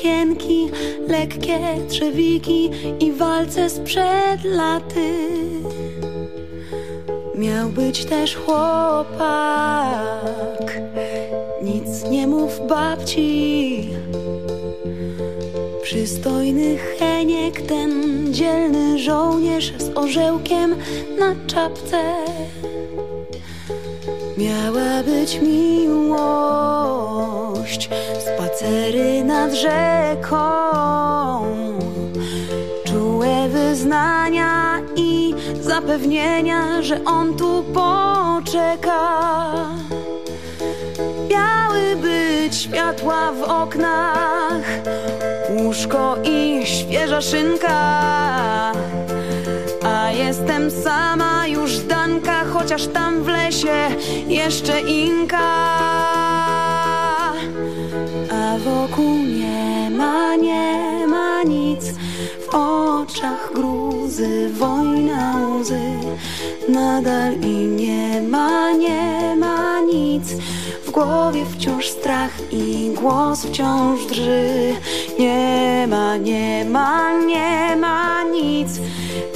sukienki, lekkie trzewiki i walce sprzed laty. Miał być też chłopak, nic nie mów babci. Przystojny Heniek, ten dzielny żołnierz z orzełkiem na czapce. Miała być miłość, spacery nad rzeką, czułe wyznania i zapewnienia, że on tu poczeka. Miały być światła w oknach, łóżko i świeża szynka. A jestem sama już danka, chociaż tam w lesie jeszcze inka. Wokół nie ma, nie ma nic, w oczach gruzy, wojna łzy. Nadal i nie ma, nie ma nic, w głowie wciąż strach i głos wciąż drży. Nie ma, nie ma, nie ma nic.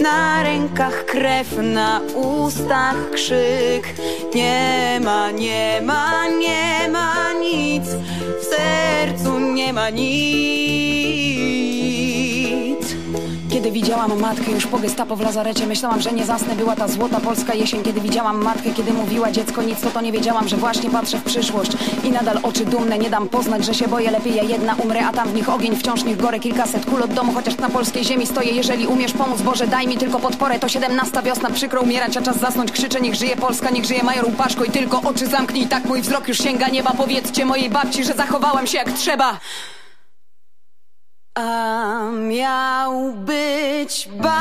Na rękach krew, na ustach krzyk. Nie ma, nie ma, nie ma nic. Sercu nie ma nic. Kiedy widziałam matkę już po gestapo w lazarecie Myślałam, że nie zasnę, była ta złota polska jesień. Kiedy widziałam matkę, kiedy mówiła dziecko nic To to nie wiedziałam, że właśnie patrzę w przyszłość. I nadal oczy dumne, nie dam poznać, że się boję. Lepiej ja jedna umrę, a tam w nich ogień Wciąż niech gore kilkaset kul od domu Chociaż na polskiej ziemi stoję, jeżeli umiesz pomóc Boże, daj mi tylko podporę, to siedemnasta wiosna Przykro umierać, a czas zasnąć, krzyczę Niech żyje Polska, niech żyje major Łupaszko I tylko oczy zamknij, tak mój wzrok już sięga nieba. Powiedzcie mojej babci, że zachowałam się jak trzeba A miał być bal,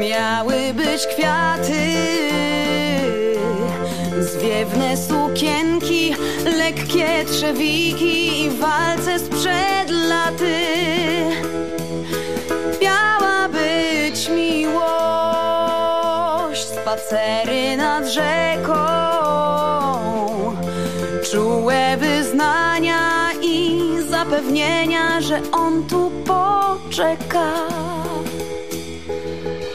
miały być kwiaty, zwiewne sukienki, lekkie trzewiki i walce sprzed laty. Miała być miłość, spacery nad rzeką, czułe wyznania i zapewnienia, że on tu poczeka.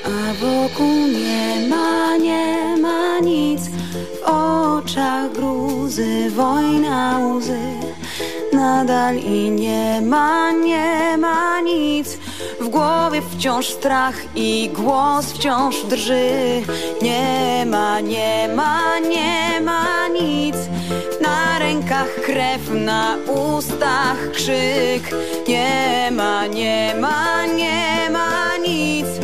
A wokół nie ma, nie ma nic, w oczach gruzy, wojna łzy. Nadal i nie ma, nie ma nic, w głowie wciąż strach i głos wciąż drży. Nie ma, nie ma, nie ma nic, na rękach krew, na ustach krzyk. Nie ma, nie ma, nie ma nic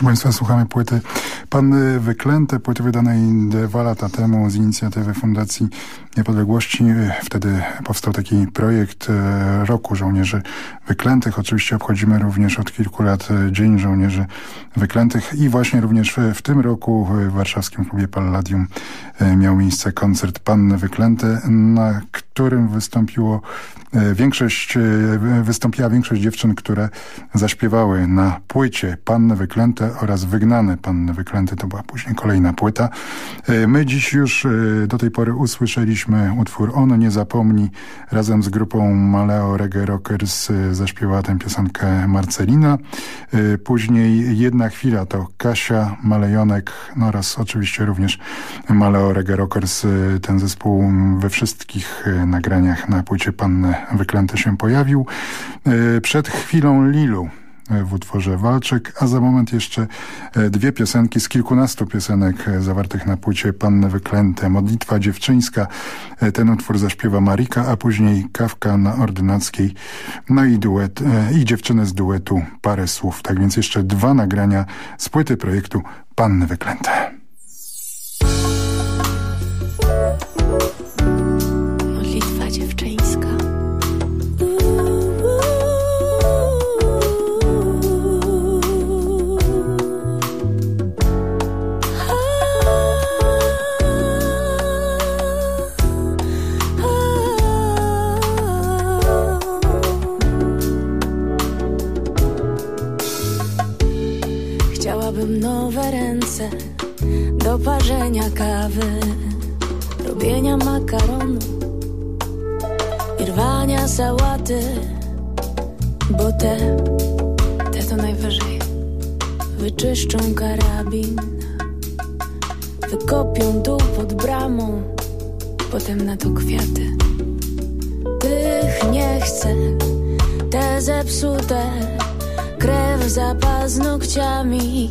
Proszę Państwa, słuchamy płyty Panny Wyklęte, płyty wydanej dwa lata temu z inicjatywy Fundacji Niepodległości. Wtedy powstał taki projekt e, Roku Żołnierzy Wyklętych. Oczywiście obchodzimy również od kilku lat e, Dzień Żołnierzy Wyklętych i właśnie również w, tym roku w warszawskim klubie Palladium e, miał miejsce koncert Panny Wyklęte, na którym wystąpiło większość, wystąpiła większość dziewczyn, które zaśpiewały na płycie Panny Wyklęte oraz Wygnane Panny Wyklęte. To była później kolejna płyta. My dziś już do tej pory usłyszeliśmy utwór Ono nie zapomni. Razem z grupą Maleo Reggae Rockers zaśpiewała tę piosenkę Marcelina. Później Jedna chwila to Kasia Malejonek no oraz oczywiście również Maleo Reggae Rockers. Ten zespół we wszystkich nagraniach na płycie Panny Wyklęte się pojawił. Przed chwilą Lilu w utworze Walczyk, a za moment jeszcze dwie piosenki z kilkunastu piosenek zawartych na płycie Panny Wyklęte. Modlitwa dziewczyńska, ten utwór zaśpiewa Marika, a później Kawka na Ordynackiej, no i duet, i dziewczyny z duetu Parę Słów. Tak więc jeszcze dwa nagrania z płyty projektu Panny Wyklęte. parzenia kawy, robienia makaronu i rwania sałaty, bo te, te to najwyżej wyczyszczą karabin, wykopią dół pod bramą, potem na to kwiaty. Tych nie chcę, te zepsute, krew za paznokciami.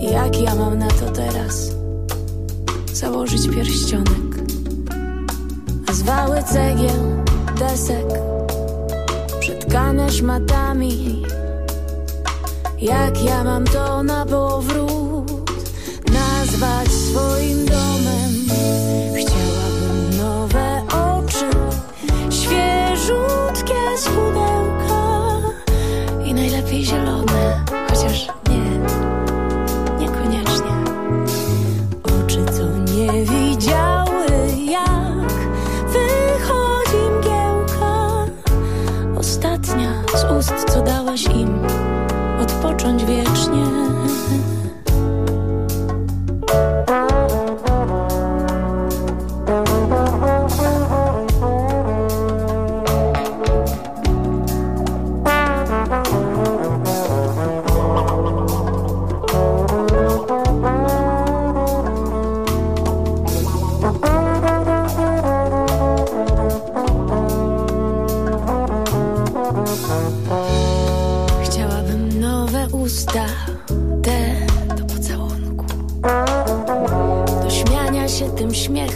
Jak ja mam na to teraz? założyć pierścionek. A zwały cegieł, desek Przetkane szmatami. Jak ja mam to na powrót Nazwać swoim domem?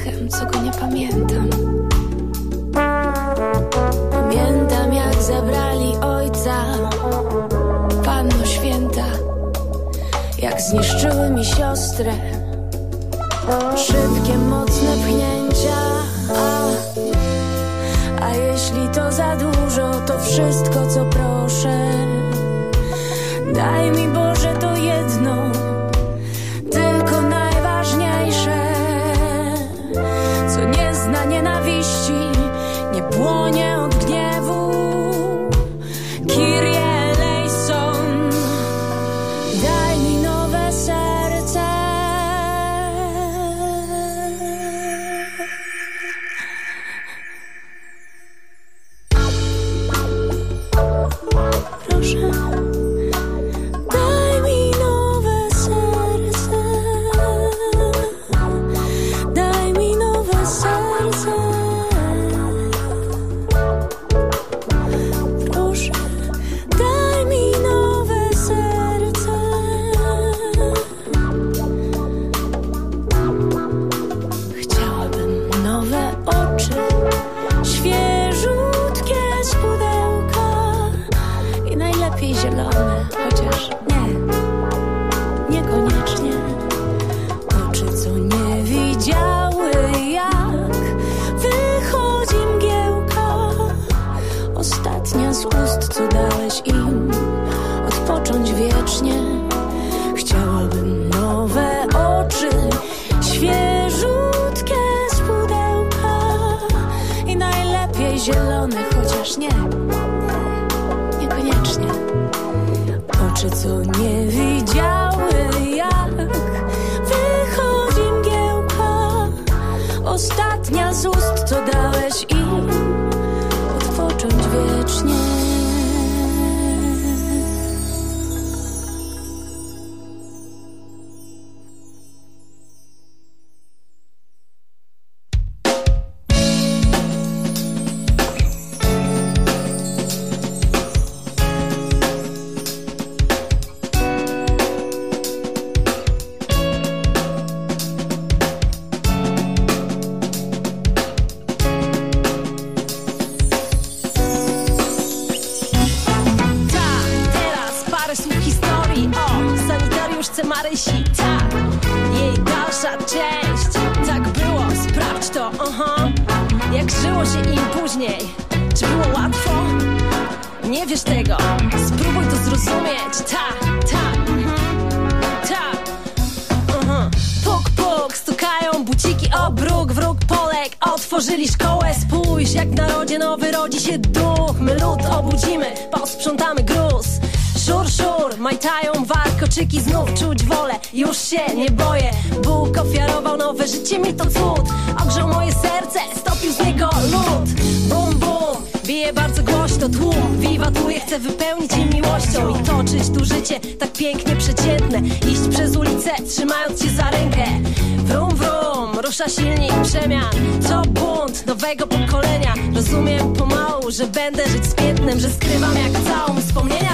oddechem, co go nie pamiętam. Pamiętam, jak zabrali ojca, panno święta, jak zniszczyły mi siostrę. Szybkie, mocne pchnięcia, a, a jeśli to za dużo, to wszystko, co proszę. Daj mi Boże, to jest. Warkoczyki Znów czuć wolę, już się nie boję. Bóg ofiarował nowe życie mi to cud. Ogrzał moje serce, stopił z niego lód Bum, bum, bije bardzo głośno tłum. Wiwatuje, chcę wypełnić je miłością I toczyć tu życie tak pięknie przeciętne. Iść przez ulicę, trzymając się za rękę. Wrum, wrum, rusza silnik przemian. Co bunt nowego pokolenia. Rozumiem pomału, że będę żyć z piętnem Że skrywam jak całą wspomnienia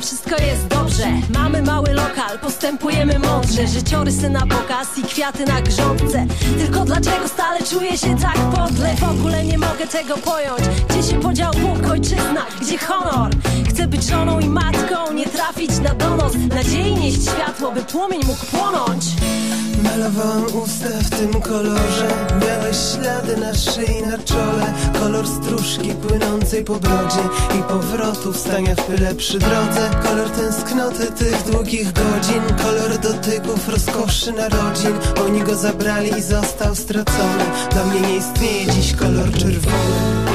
wszystko jest dobrze. Mamy mały lokal, postępujemy mądrze. Życiorysy na pokaz i kwiaty na grządce. Tylko dlaczego stale czuję się tak podle? W ogóle nie mogę tego pojąć. Gdzie się podział Bóg, ojczyzna, gdzie honor? Chcę być żoną i matką, nie trafić na donos. Nadziei nieść światło, by płomień mógł płonąć. Malowałam usta w tym kolorze. Miałeś ślady na szyi, na czole. Kolor stróżki płynącej po brodzie I powrotu wstania w pyle przy drodze. Kolor tęsknoty tych długich godzin. Kolor dotyków, rozkoszy narodzin. Oni go zabrali i został stracony. Dla mnie nie istnieje dziś kolor czerwony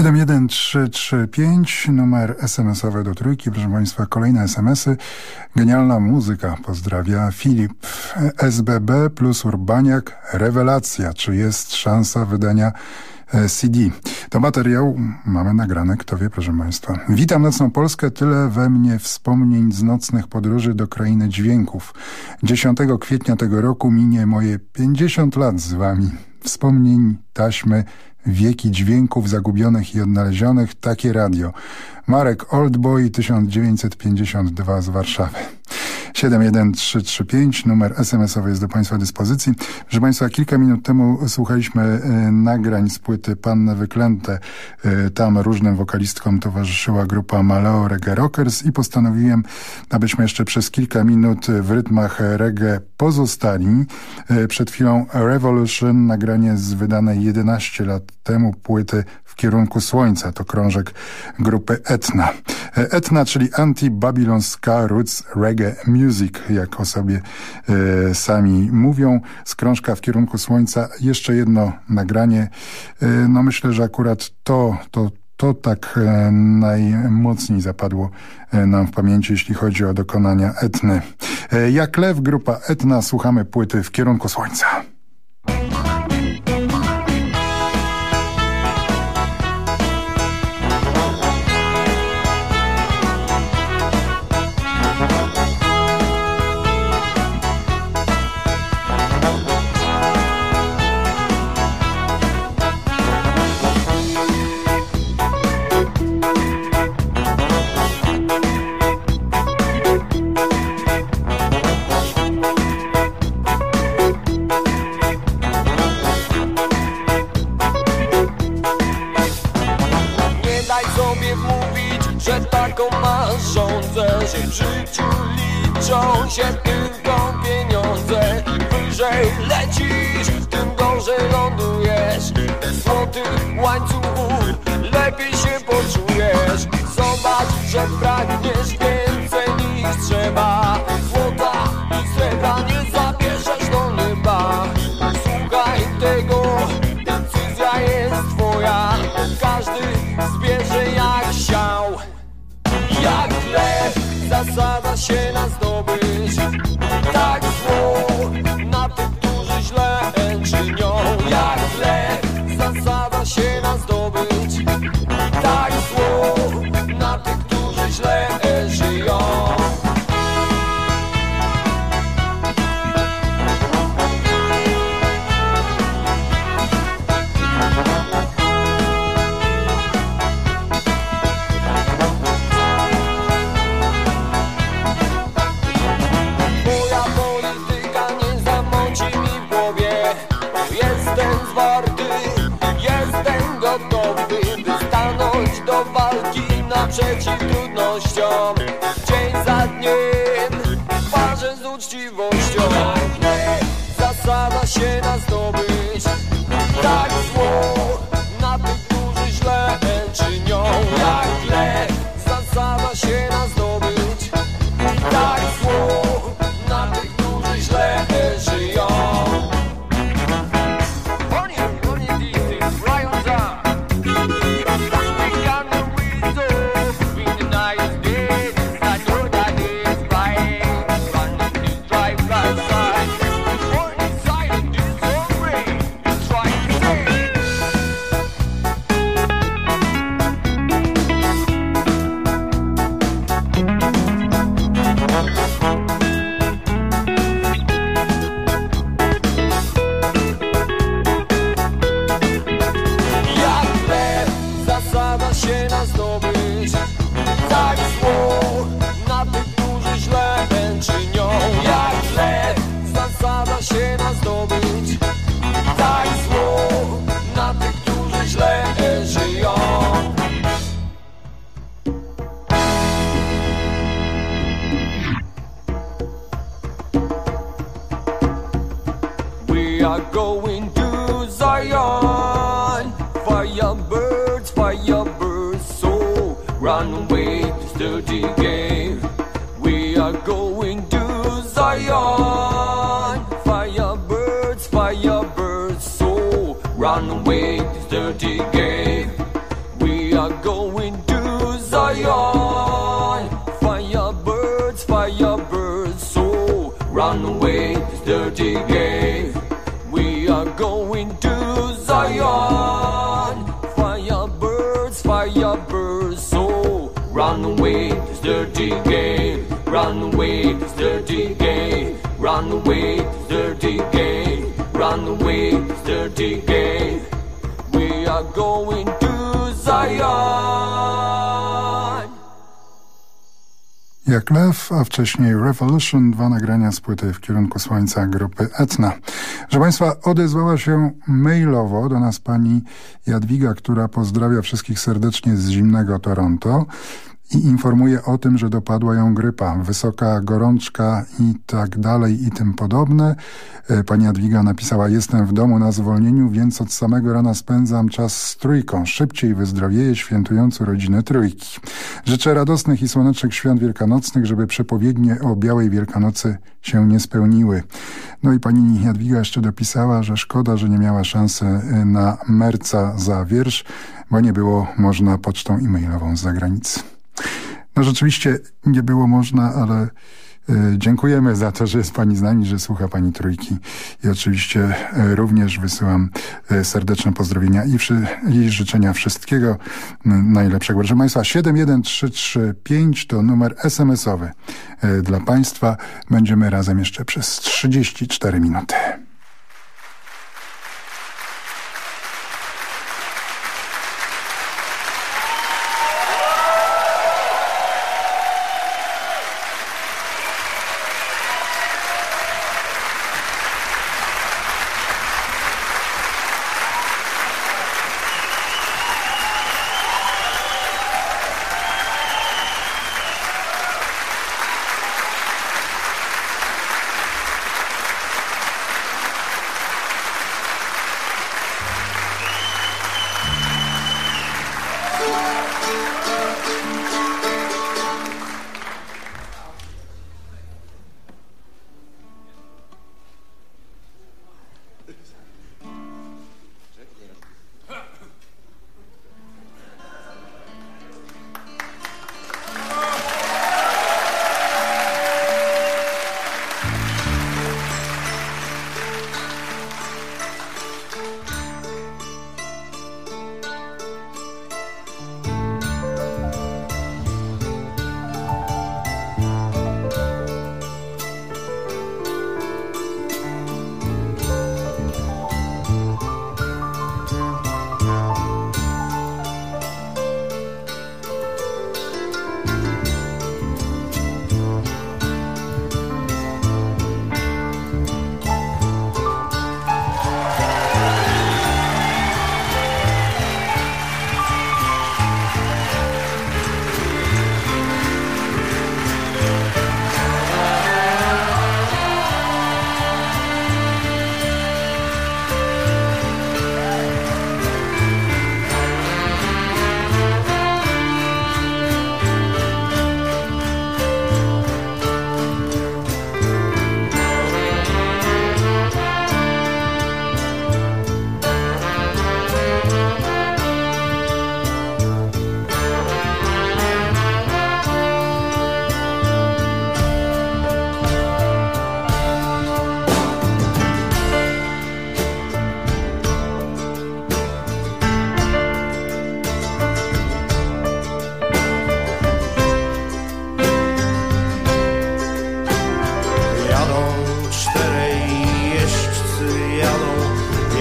71335, numer SMS-owy do trójki. Proszę Państwa, kolejne SMS-y. Genialna muzyka, pozdrawia Filip. SBB plus Urbaniak, rewelacja. Czy jest szansa wydania e, CD. To materiał mamy nagrane, kto wie, proszę Państwa. Witam nocną Polskę, tyle we mnie wspomnień z nocnych podróży do krainy dźwięków. 10 kwietnia tego roku minie moje 50 lat z Wami. Wspomnień, taśmy, wieki dźwięków zagubionych i odnalezionych, takie radio. Marek Oldboy 1952 z Warszawy. 71335, numer SMS-owy jest do Państwa dyspozycji. Proszę Państwa, kilka minut temu słuchaliśmy y, nagrań z płyty Panny Wyklęte. Y, tam różnym wokalistkom towarzyszyła grupa Maleo Reggae Rockers i postanowiłem, abyśmy jeszcze przez kilka minut w rytmach reggae pozostali. Przed chwilą Revolution, nagranie z wydanej 11 lat temu płyty kierunku słońca. To krążek grupy Etna. Etna, czyli Anti-Babylon Ska Roots Reggae Music, jak o sobie e, sami mówią. Z krążka w kierunku słońca jeszcze jedno nagranie. E, no myślę, że akurat to, to, to tak e, najmocniej zapadło e, nam w pamięci, jeśli chodzi o dokonania Etny. E, jak lew, grupa Etna, słuchamy płyty w kierunku słońca. Jak lew, a wcześniej Revolution, dwa nagrania z płyty w kierunku słońca grupy Etna. Proszę Państwa, odezwała się mailowo do nas pani Jadwiga, która pozdrawia wszystkich serdecznie z zimnego Toronto i informuje o tym, że dopadła ją grypa, wysoka gorączka i tak dalej i tym podobne. E, Pani Jadwiga napisała, jestem w domu na zwolnieniu, więc od samego rana spędzam czas z trójką. Szybciej wyzdrowieję, świętując urodziny trójki. Życzę radosnych i słonecznych świąt wielkanocnych, żeby przepowiednie o Białej Wielkanocy się nie spełniły. No i pani Jadwiga jeszcze dopisała, że szkoda, że nie miała szansy e, na merca za wiersz, bo nie było można pocztą e-mailową z zagranicy. No rzeczywiście nie było można, ale y, dziękujemy za to, że jest pani z nami, że słucha pani trójki. I oczywiście y, również wysyłam y, serdeczne pozdrowienia i, wszy, i życzenia wszystkiego najlepszego. Proszę Państwa, 71335 to numer SMS-owy dla Państwa. Będziemy razem jeszcze przez 34 minuty. Thank you.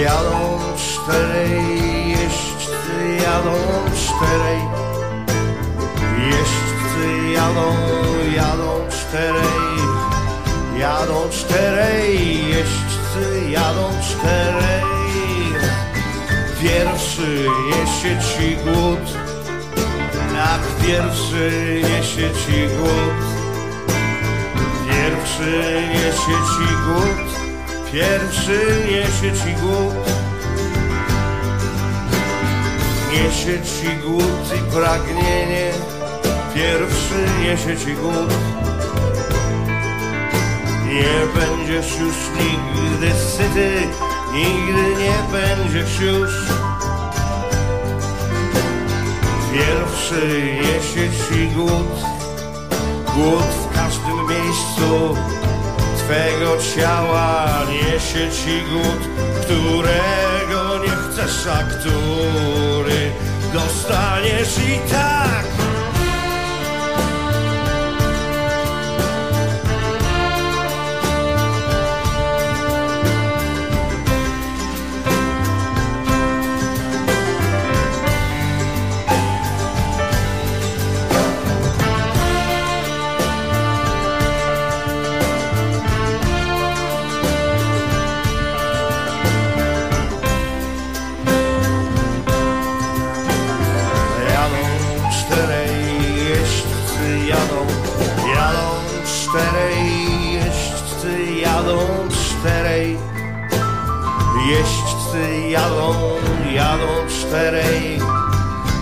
Jadą czterej jeźdźcy, jadą czterej jeźdźcy, jadą, jadą czterej, jadą czterej jeźdźcy, jadą czterej. Pierwszy niesie ci głód, jak pierwszy niesie ci głód. Pierwszy niesie ci głód, pierwszy niesie ci głód. Niesie ci głód i pragnienie, pierwszy niesie ci głód. Nie będziesz już nigdy syty, nigdy nie będziesz już. Pierwszy niesie ci głód, głód w każdym miejscu Twego ciała niesie ci głód, którego nie chcesz, a który dostaniesz i tak.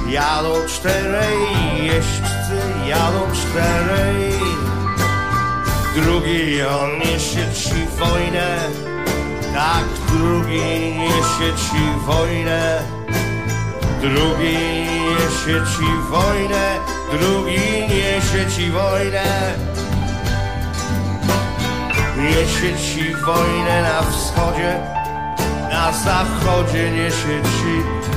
Jadą czterej jeźdźcy, jadą czterej. Drugi on niesie ci wojnę, tak drugi niesie ci wojnę. Drugi niesie ci wojnę, drugi niesie ci wojnę. Niesie ci wojnę na wschodzie, na zachodzie niesie ci.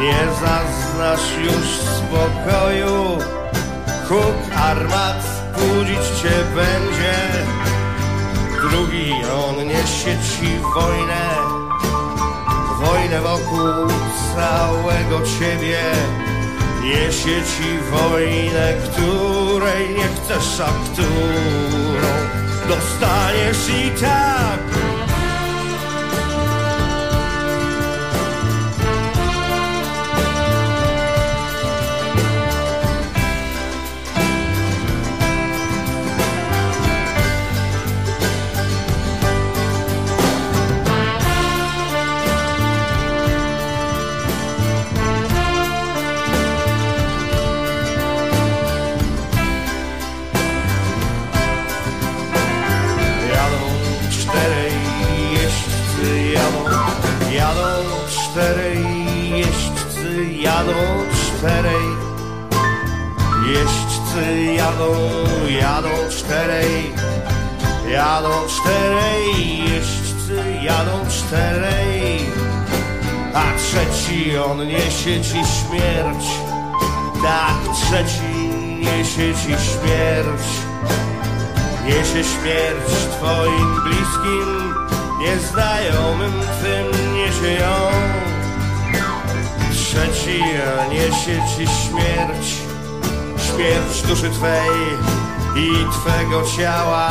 Nie zaznasz już spokoju, huk armat budzić cię będzie. Drugi on niesie ci wojnę, wojnę wokół całego ciebie. Niesie ci wojnę, której nie chcesz, a którą dostaniesz i tak. Czterej. Jeźdźcy jadą, jadą czterej, jadą czterej, jeźdźcy jadą czterej. A trzeci on niesie ci śmierć, tak trzeci niesie ci śmierć. Niesie śmierć twoim bliskim, nieznajomym twym niesie ją. Trzeci niesie ci śmierć, śmierć duszy twej i twego ciała.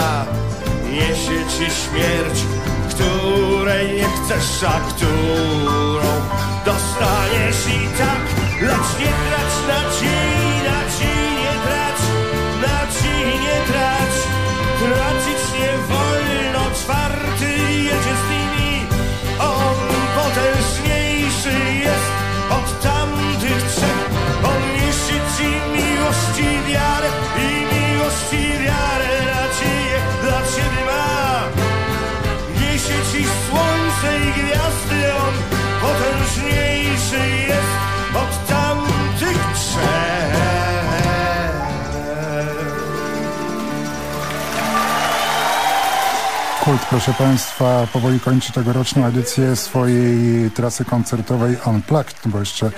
Niesie ci śmierć, której nie chcesz, a którą dostaniesz i tak. Lecz nie trać nadziei, nadziei nie trać, nadziei nie trać. Tracić nie wolno, proszę Państwa, powoli kończy tegoroczną edycję swojej trasy koncertowej Unplugged, bo jeszcze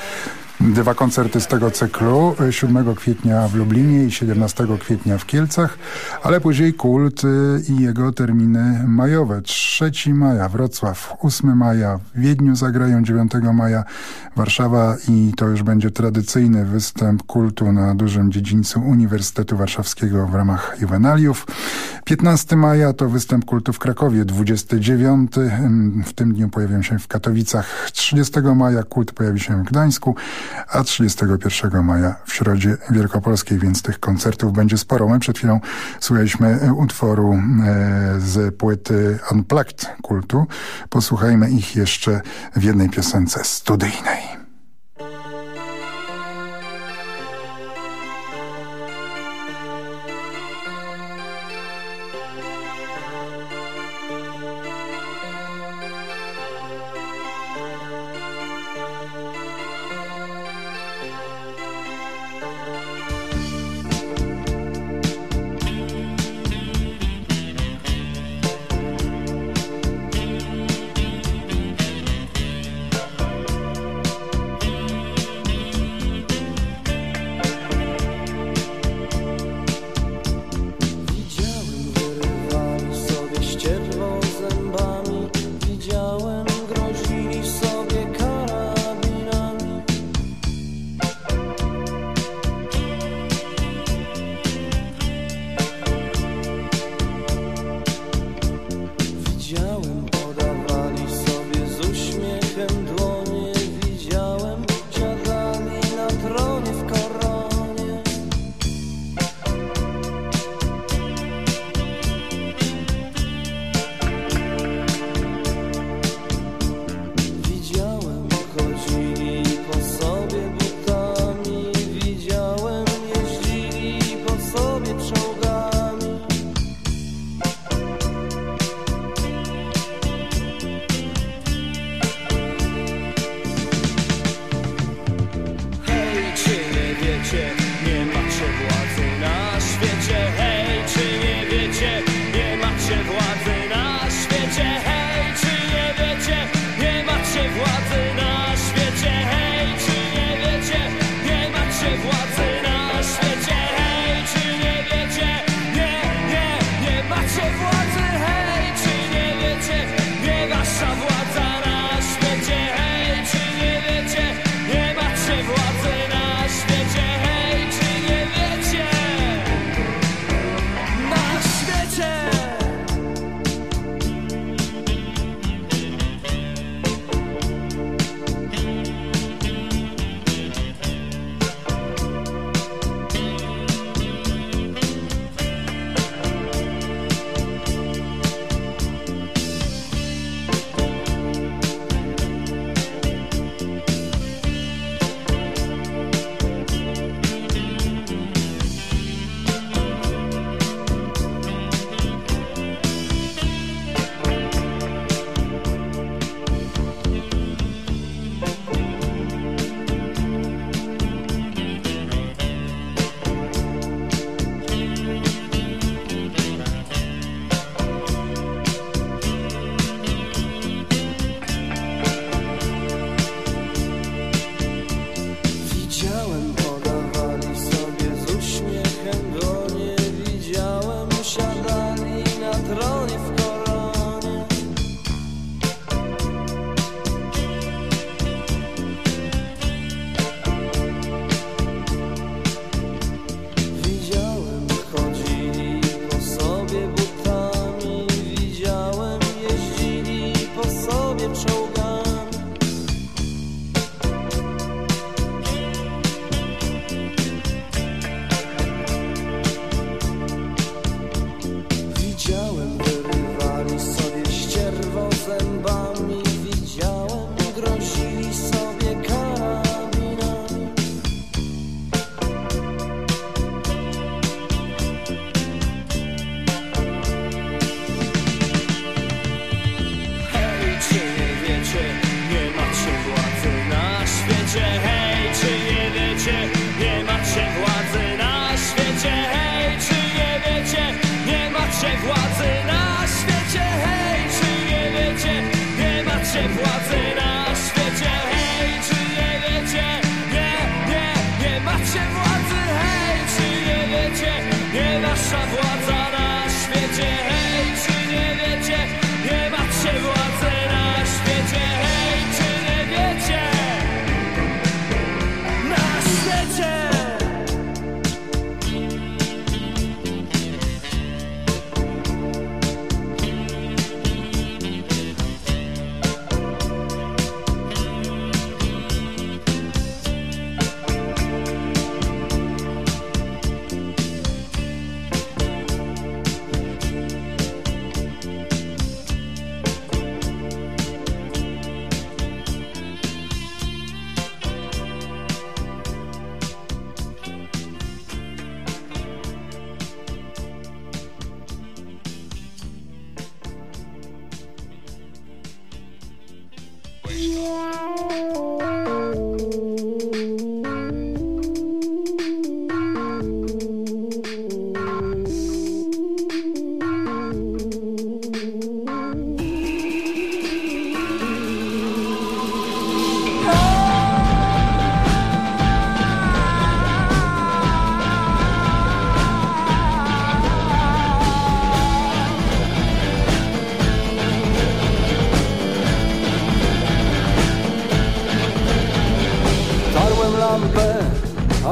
dwa koncerty z tego cyklu, 7 kwietnia w Lublinie i 17 kwietnia w Kielcach, ale później Kult y, i jego terminy majowe. 3 maja Wrocław, 8 maja w Wiedniu zagrają, 9 maja Warszawa i to już będzie tradycyjny występ Kultu na dużym dziedzińcu Uniwersytetu Warszawskiego w ramach Juvenaliów. 15 maja to występ Kultu w Krakowie, 29 ym, w tym dniu pojawią się w Katowicach, 30 maja Kult pojawi się w Gdańsku, a 31 maja w Środzie Wielkopolskiej, więc tych koncertów będzie sporo. My przed chwilą słuchaliśmy e, utworu e, z płyty Unplugged Kultu. Posłuchajmy ich jeszcze w jednej piosence studyjnej.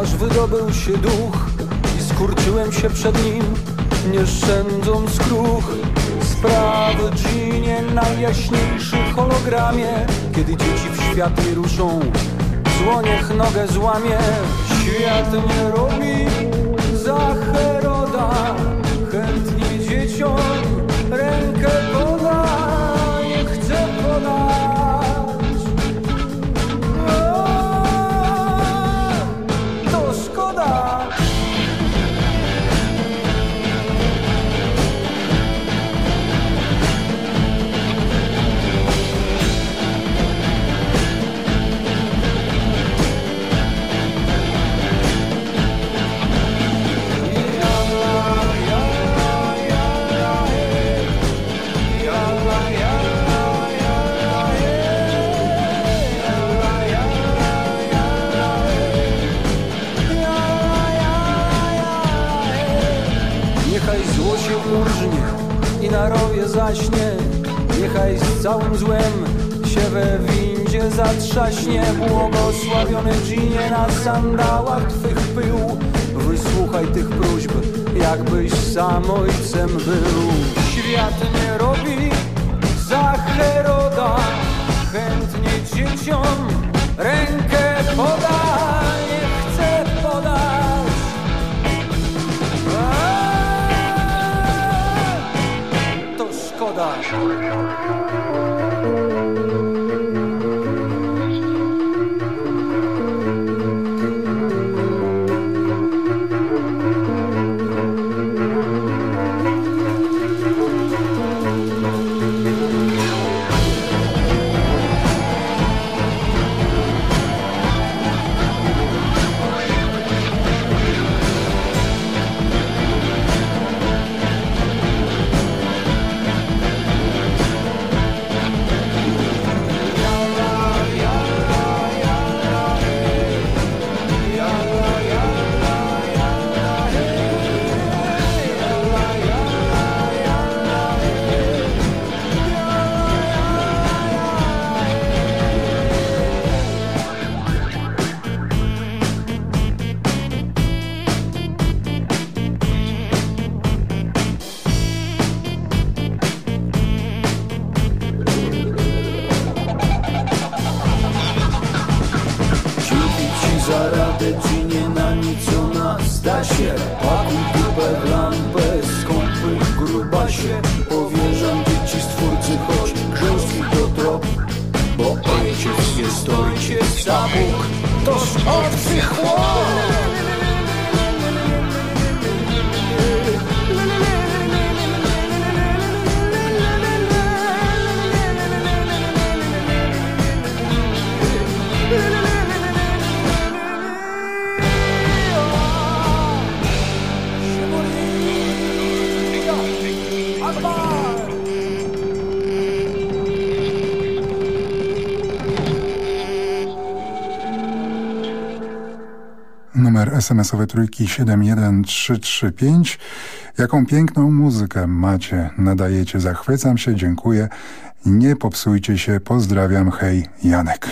Aż wydobył się duch i skurczyłem się przed nim, nie szczędząc kruch. Sprawy Ginie najjaśniejszy hologramie, kiedy dzieci w świat nie ruszą, zło niech nogę złamie. Świat nie robi za Heroda, chętnie dzieciom na rowie zaśnie. Niechaj z całym złem się we windzie zatrzaśnie. Błogosławiony dżinie na sandałach twych pył. Wysłuchaj tych próśb, jakbyś sam ojcem był. Świat nie robi za Heroda. Chętnie dzieciom rękę poda. Nie chce podać Thank you. SMS-owy trójki 71335. Jaką piękną muzykę macie, nadajecie, zachwycam się, dziękuję. Nie popsujcie się, pozdrawiam, hej, Janek.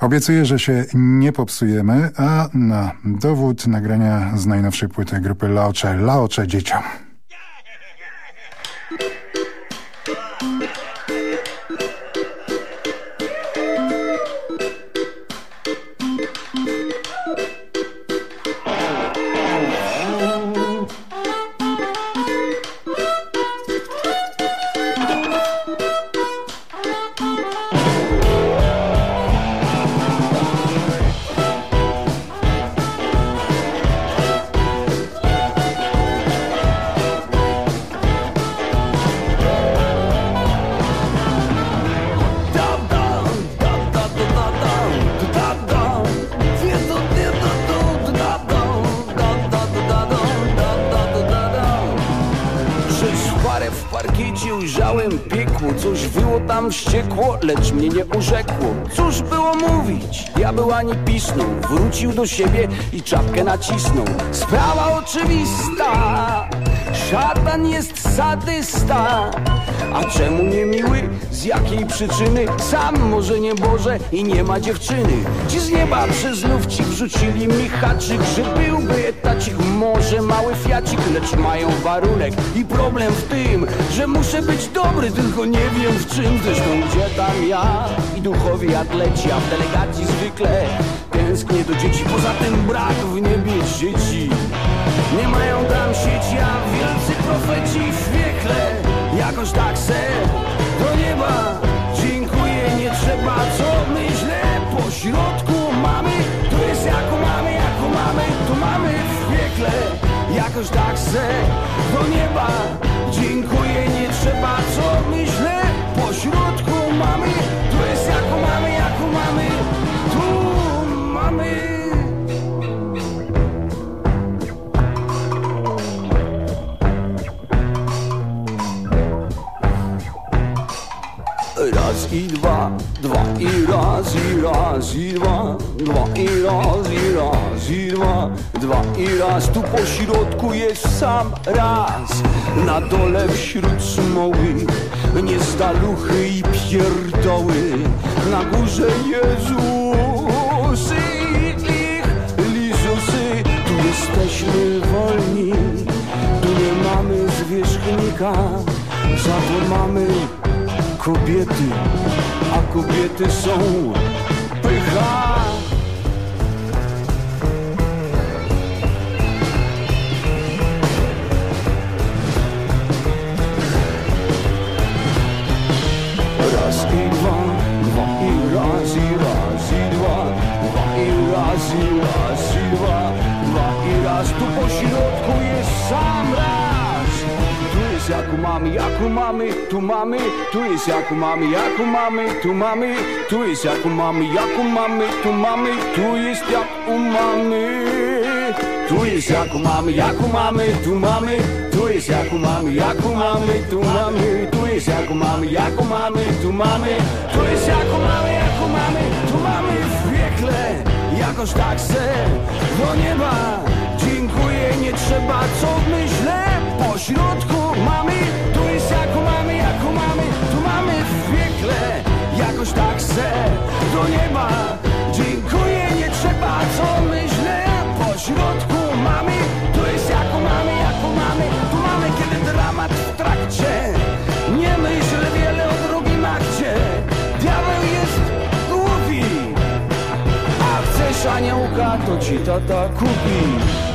Obiecuję, że się nie popsujemy, a na dowód nagrania z najnowszej płyty grupy Laocze, Laocze dzieciom. Tam wściekło, lecz mnie nie urzekło. Cóż było mówić? Diabeł ani pisnął Wrócił do siebie i czapkę nacisnął. Sprawa oczywista Szatan jest sadysta. A czemu nie miły? Z jakiej przyczyny? Sam może nie Boże i nie ma dziewczyny. Ci z nieba przez ci wrzucili mi haczyk Że byłby etacik, może mały fiacik Lecz mają warunek. I problem w tym Że muszę być dobry, tylko nie wiem w czym. Zresztą gdzie tam ja i duchowi atleci A w delegacji zwykle tęsknię do dzieci. Poza tym brak w niebie dzieci. Nie mają tam sieci, a wielcy profeci w piekle Jakoś tak se do nieba Dziękuję, nie trzeba co myślę Po środku mamy, tu jest jaką mamy, jaką mamy Tu mamy w Jakoś tak se do nieba Dziękuję, i raz i dwa Dwa i raz i raz i dwa Dwa i raz. Tu po środku jest sam raz. Na dole wśród smoły Nie staluchy i pierdoły. Na górze Jezusy i ich Lizusy Tu jesteśmy wolni. Tu nie mamy zwierzchnika. Za to mamy kobiety, a kobiety są pycha. Raz i dwa, dwa i raz i raz i dwa, dwa i raz i raz i dwa, dwa i raz tu po środku jest sam raz. Tu jest jak u mamy, jak u mamy, tu mamy, tu jest jak u mamy, jak u mamy, tu mamy, tu jest jak u mamy, jak u mamy, tu mamy, tu jest jak u mamy. Tu jest jak u mamy, jak u mamy, tu mamy, tu jest jak u mamy, jak u mamy, tu mamy, tu jest jak u mamy, jak u mamy, tu mamy, tu jest jak u mamy, jak u mamy, tu mamy w piekle, jakoś tak se do nieba. Dziękuję, nie trzeba co myślę, po środku mamy, tu jest jak u mamy, jak u mamy, tu mamy w piekle, jakoś tak se do nieba. Dziękuję, nie trzeba co myślę, po środku mamy, tu jest jak u mamy, jak u mamy, tu mamy kiedy dramat w trakcie. Nie myśl wiele o drugim akcie, diabeł jest głupi, a chcesz aniołka, to ci tata kupi.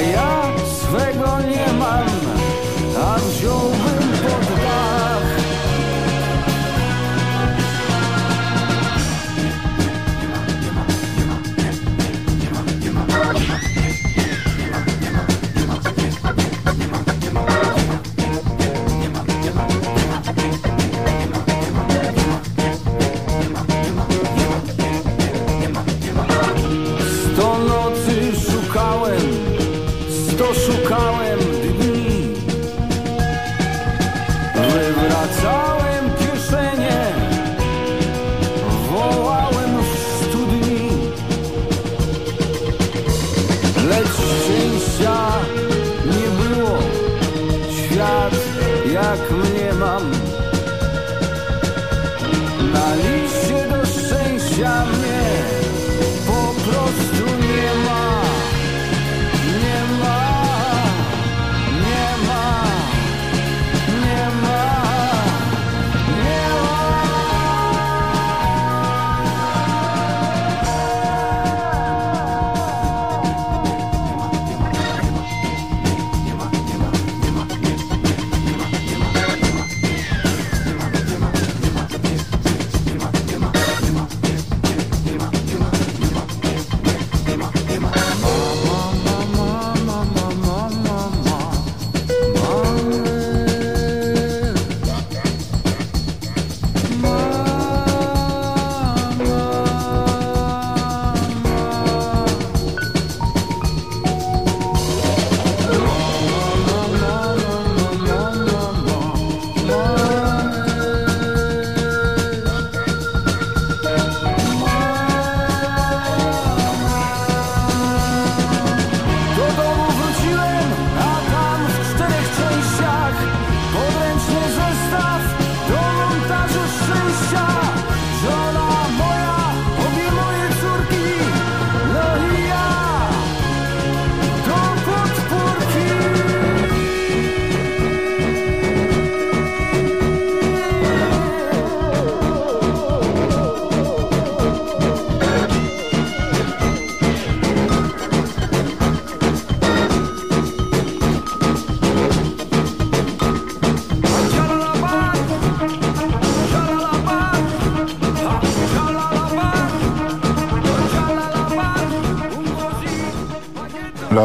A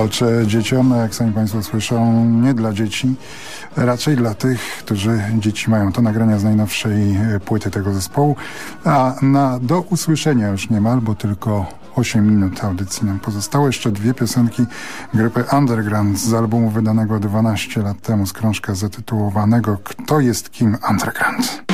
walczę dzieciom, jak sami Państwo słyszą, nie dla dzieci, raczej dla tych, którzy dzieci mają. To nagrania z najnowszej e, płyty tego zespołu, a na do usłyszenia już niemal, bo tylko 8 minut audycji nam pozostało. Jeszcze dwie piosenki grupy Underground z albumu wydanego 12 lat temu z krążka zatytułowanego Kto jest kim Underground?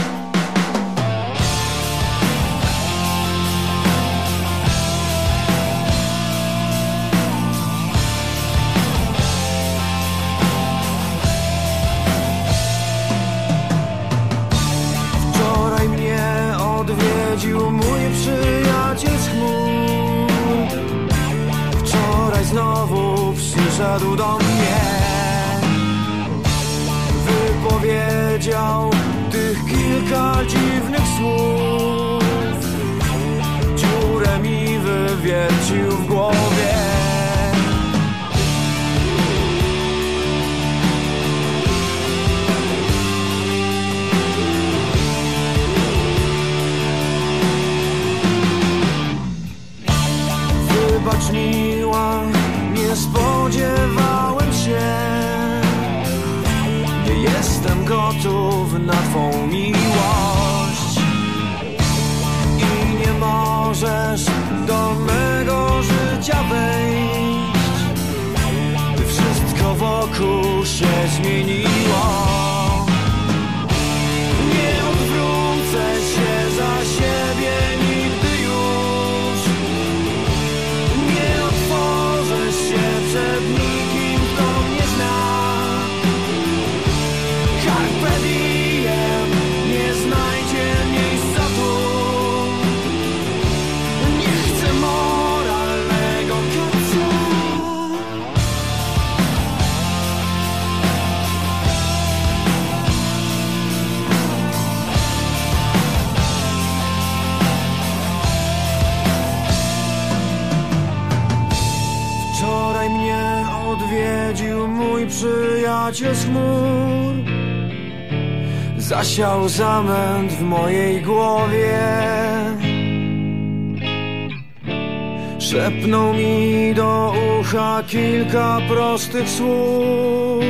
zasiał zamęt w mojej głowie. Szepnął mi do ucha kilka prostych słów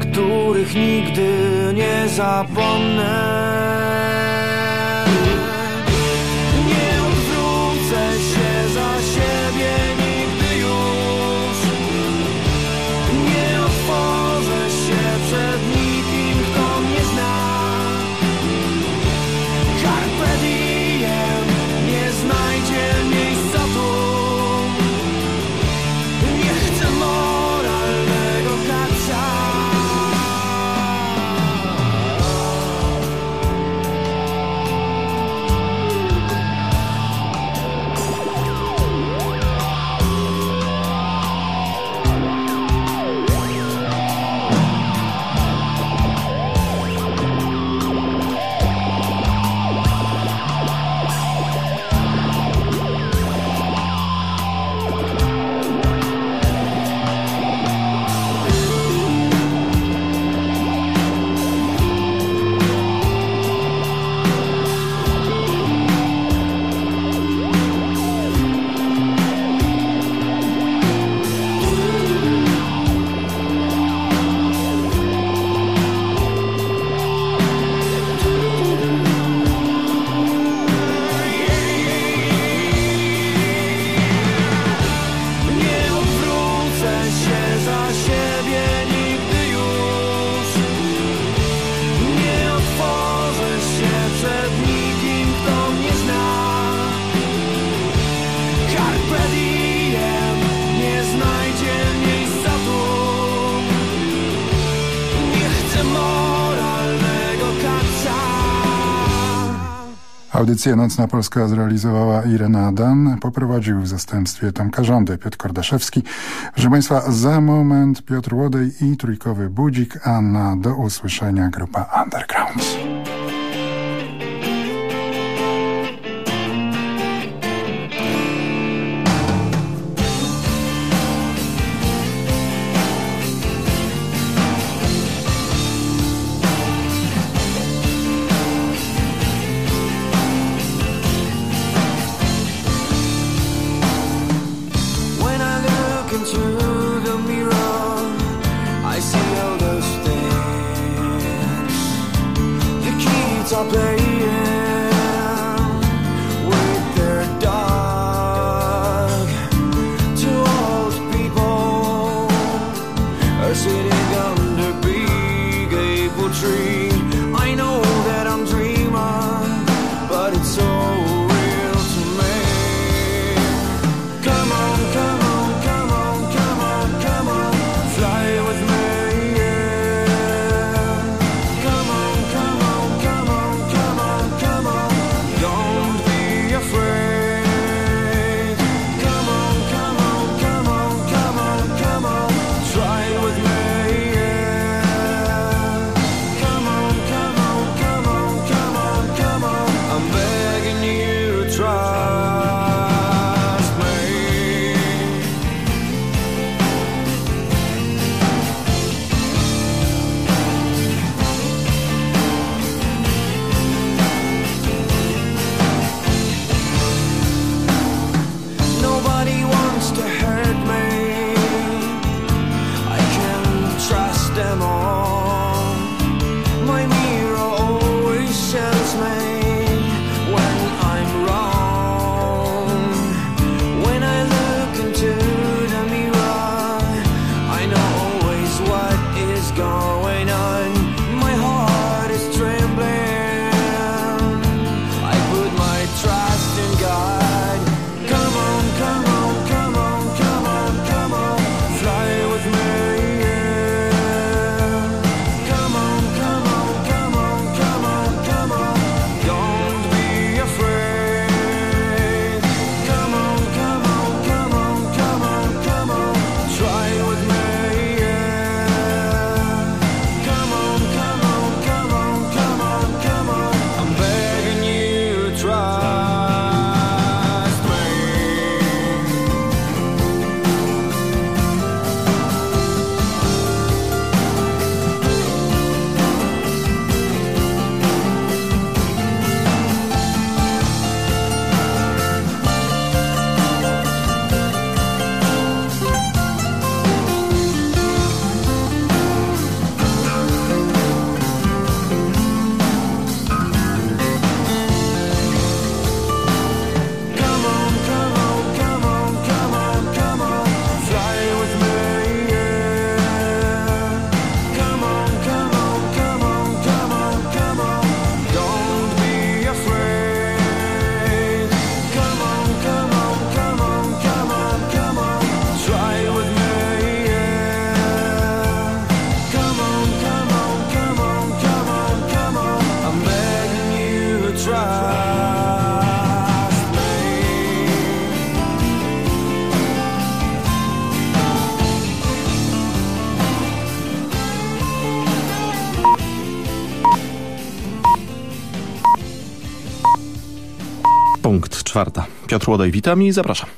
Których nigdy nie zapomnę. Audycję Nocna Polska zrealizowała Irena Dan. Poprowadził w zastępstwie Tomka Rządy Piotr Kordaszewski. Proszę Państwa, za moment Piotr Łodej i Trójkowy Budzik, a na do usłyszenia grupa Underground. czwarta. Piotr Łodej, witam i zapraszam.